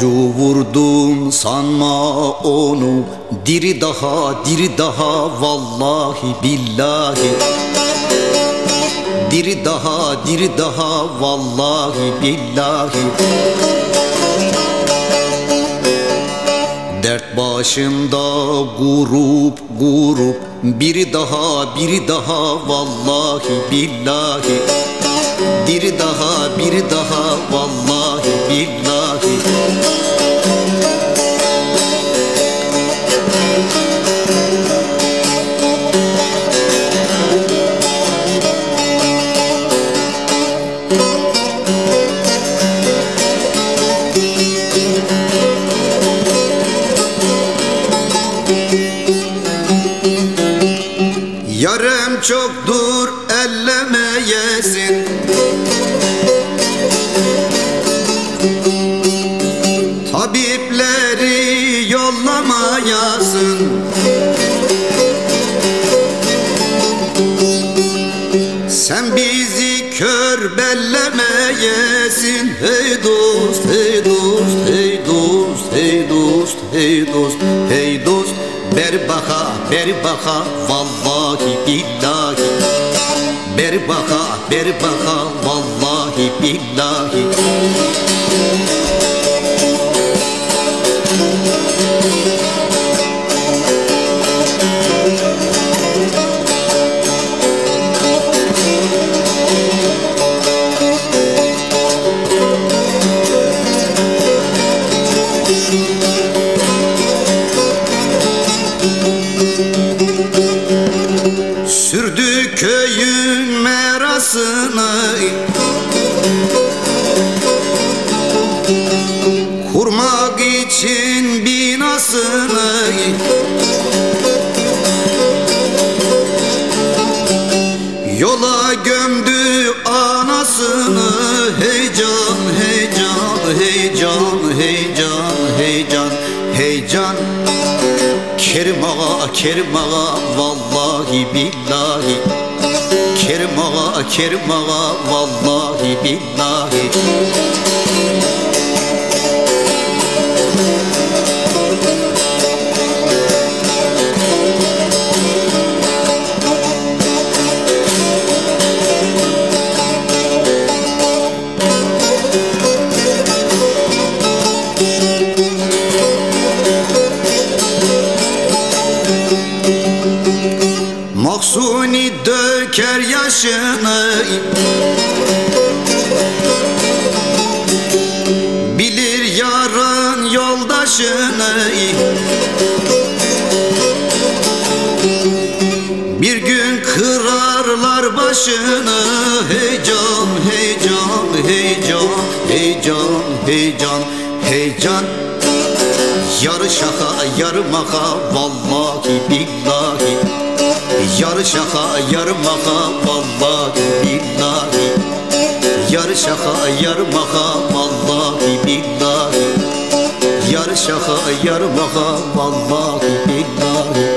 Avcı vurdum sanma onu. Diri daha diri daha vallahi billahi. Diri daha diri daha vallahi billahi. Dert başında grup grup Biri daha biri daha vallahi billahi. Biri daha Yarım çoktur ellemeyesin. Tabipleri yollamayasın. Sen bizi kör bellemeyesin. Hey dost, hey dost, hey dost, hey dost, hey dost, hey dost. Ber baka, ber baka, vallahi billahi. Ber baka, ber baka, vallahi billahi Yola gömdü anasını Heyecan, heyecan, heyecan, heyecan, heyecan, heyecan. Kerim ağa, Kerim ağa, vallahi billahi. Kerim ağa, Kerim ağa, vallahi billahi yaşını Bilir yarın yoldaşını Bir gün kırarlar başını. Heyecan, heyecan, heyecan, heyecan, heyecan, heyecan Yarı şaka, yarı maka, vallahi billahi Yarı şaka, yarı maka, vallahi billahi. Yarı şaka, yarı maka, vallahi billahi. Yarı şaka, yarı maka, vallahi billahi